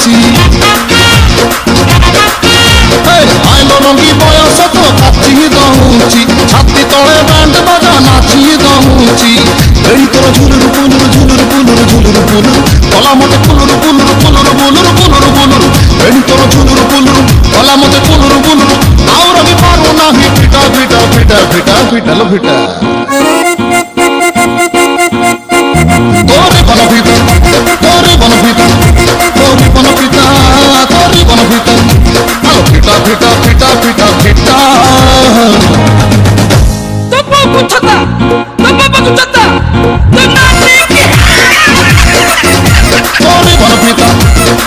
party. আইলো রঙ্গি বয়স তো কাটিয়ে দৌঁচি ছাতি তলে ব্যান্ড বাজা নাচিয়ে দৌঁচি এই তোর ঝুলুর পুলুর ঝুলুর পুলুর ঝুলুর পুলুর কলা মতে পুলুর পুলুর পুলুর পুলুর পুলুর পুলুর এই তোর ঝুলুর পুলুর কলা মতে পুলুর পুলুর আউর আমি পারো না ভিটা ভিটা ভিটা ভিটা ভিটাল ভিটা তোরে বলা বলো ফিটা আলো ফিটা ফিটা ফিটা ফিটা ফিটা তপো কুছতা তপো কুছতা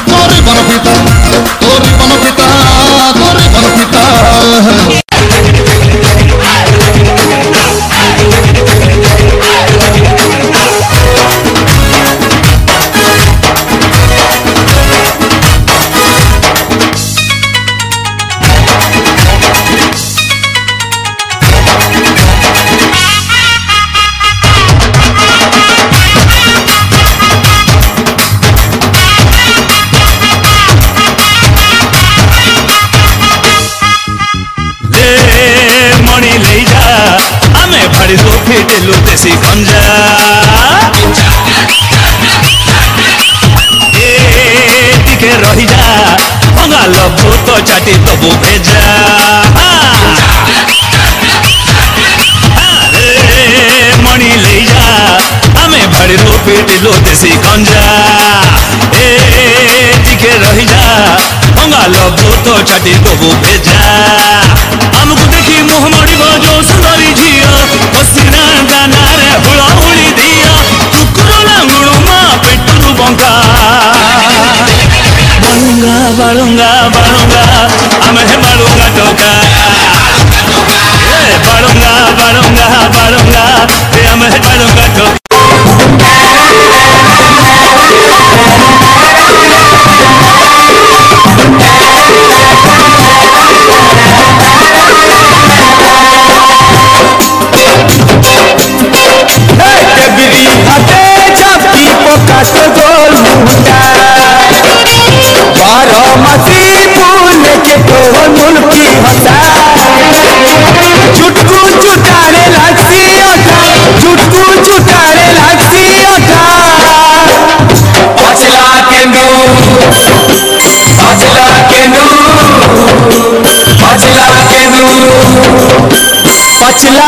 তোরে বলো ফিটা তোরে বলো ফিটা फड़िलो फेटेलो देसी गंजा ए रही जा। भंगा लबो तो चाटी दबो भेजा। हाँ। देसी गंजा ए रही जा। भंगा लबो तो चाटी दबो भेजा। हमको देखी मुँह बढ़ूँगा बढ़ूँगा मैं बढ़ूँगा टोका। बढ़ूँगा बढ़ूँगा बढ़ूँगा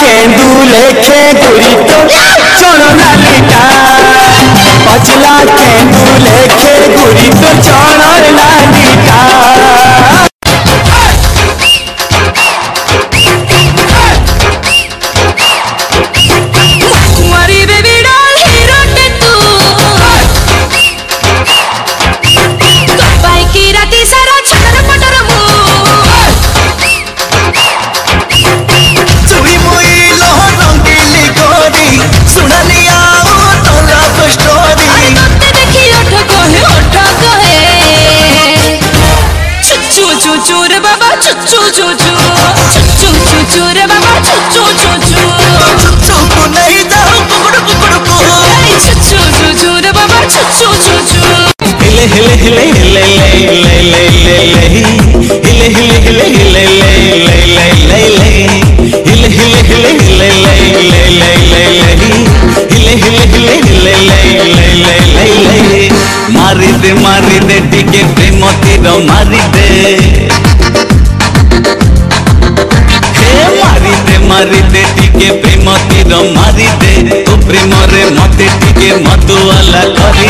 केंदू लेखे तो ना लालिटा पचला केंदू लेखे तो चोण हिले हिले हिले हिले हिले हिले हिले हिले हिले हिले हिले हिले हिले हिले हिले हिले মারি দে মারি দে টিকে প্রেম তীর মারি দে হে মারি দে মারি দে টিকে প্রেম তীর মারি দে তো প্রেমরে মতে টিকে মধুয়ালা করে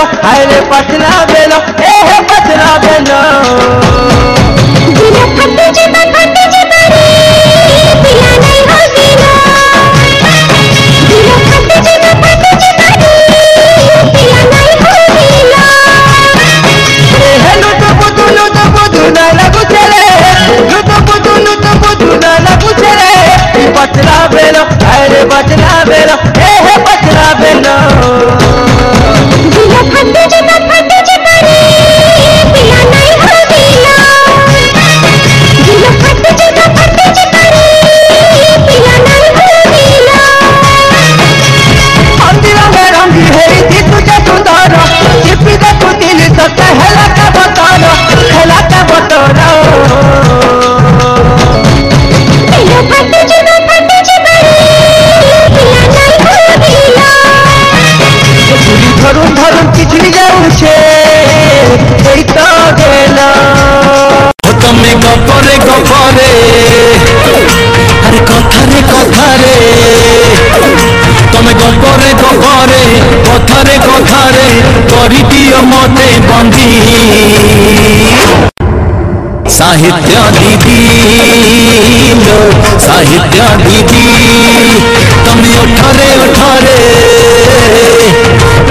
बेलो आए पछला बेलो ए पछला बेलो। প্রিয়মতে বন্দী সাহিত্য দিদি সাহিত্য দিদি তুমি ওঠরে ওঠরে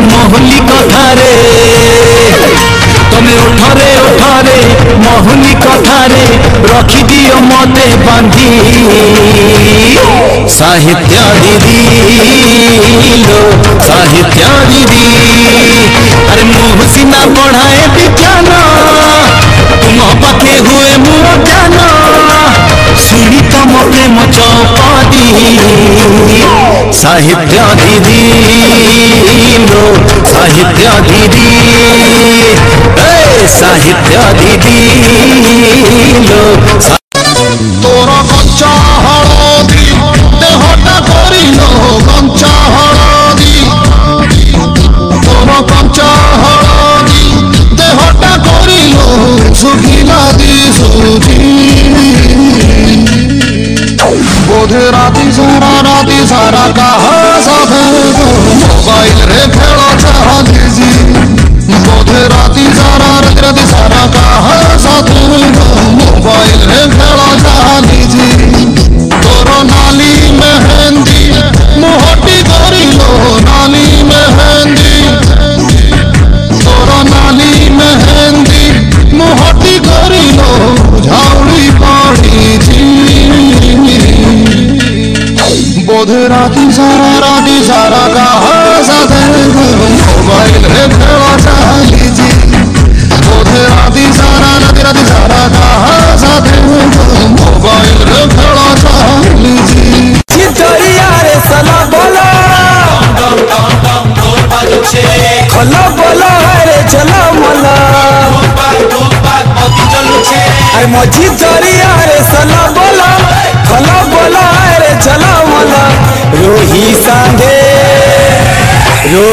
মহলি কথারে তুমি ওঠরে ওঠরে মহলি কথারে রখি দিও মতে বাঁধি সাহিত্য দিদি সাহিত্য ना बढ़ाए हुए जाना सुनी तम प्रेम साहित्य दीदी लो साहित्य दीदी साहित्य दीदी लो तोरा बच्चा Bye.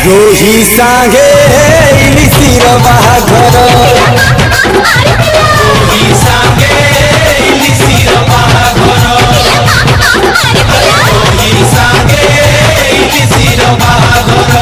Juhi sange hei nisira bahadharo Juhi sange hei nisira bahadharo Juhi sange hei nisira bahadharo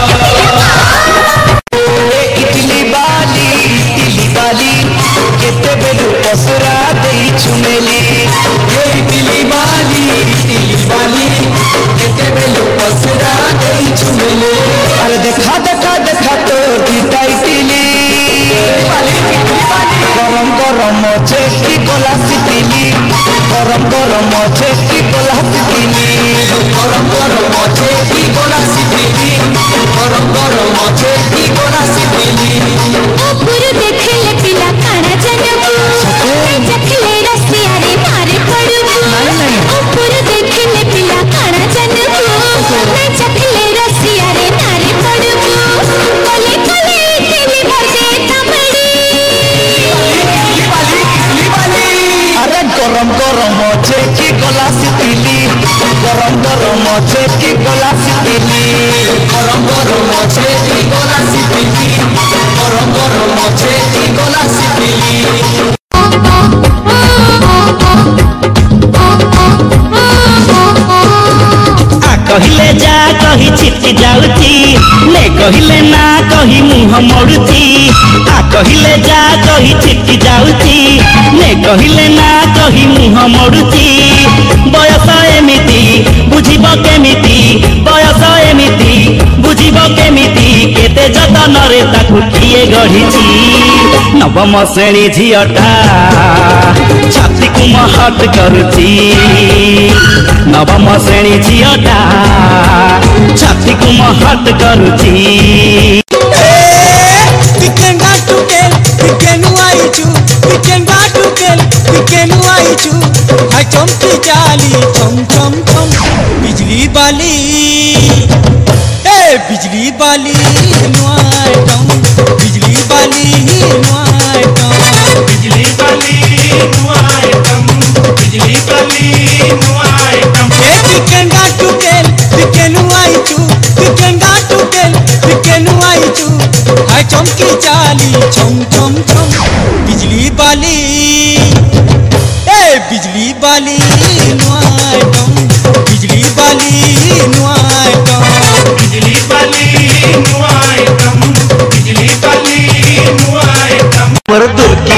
କହିଲେ ଯା କହି ଛିଟି ଯାଉଛି ନେ କହିଲେ ନା କହି ମୁହଁ ମରୁଛି ଆ କହିଲେ ଯା କହି ଛିଟି ଯାଉଛି ନେ କହିଲେ ନା କହି ମୁହଁ ମରୁଛି ବୟସ ଏମିତି ବୁଝିବ କେମିତି ବୟସ ଏମିତି ବୁଝିବ କେମିତି କେତେ ଯତନରେ ତାକୁ କିଏ ଗଢ଼ିଛି ନବମ ଶ୍ରେଣୀ ଝିଅଟା ଛାତିକୁ ମହଟ କରୁଛି ନବମ ଶ୍ରେଣୀ ଝିଅଟା ଛାତିକୁ ମହଟ କରୁଛି ପିକେଙ୍ଗା ଟୁକେଲ ପିକେନୁ ଆଇଛୁ ପିକେଙ୍ଗା ଟୁକେଲ ପିକେନୁ ଆଇଛୁ ହାଇ ଚମକି ଚାଲି ଚମ ଚମ ଚମ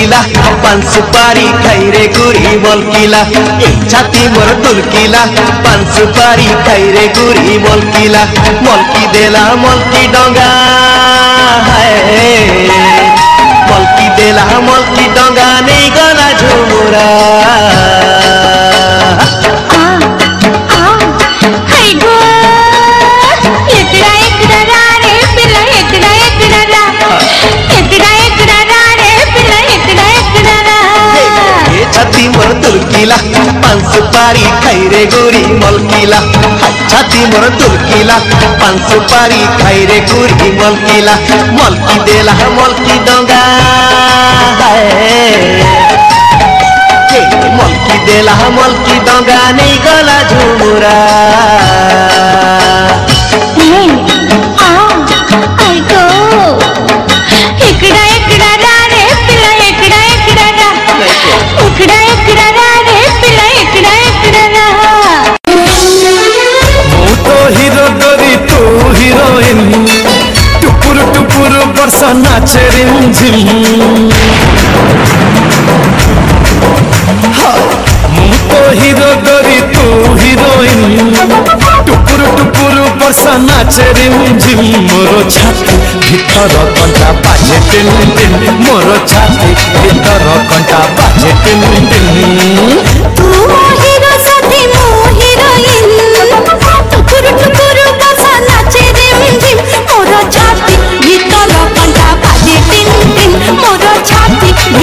তুলকিলা পান সুপারি খাইরে গুড়ি বলকিলা এই ছাতি মোর তুলকিলা পান সুপারি খাইরে গুড়ি বলকিলা মলকি দেলা মলকি ডঙ্গা মলকি দেলা মলকি ডঙ্গা, নেই গলা ঝুমুরা। পান সুপারি খাই রে ঘুরি মলকিলা মলকি দেলা মলকি ডঙ্গা মলকি দেলা মলকি ডঙ্গা নেই গলা ঝুমুরা। हीरो गोरी तू हीरोइन टुकुर टुकुर बरसा नाचे रिम झिम मोरो छाती ভিতর কণ্টা বাজে টিন টিন। মোর ছাতি, ভিতর কণ্টা বাজে টিন টিন। তু হিরো সাথে মো মোর ছাতি, ভিতর কণ্টা বাজে টিন টিন।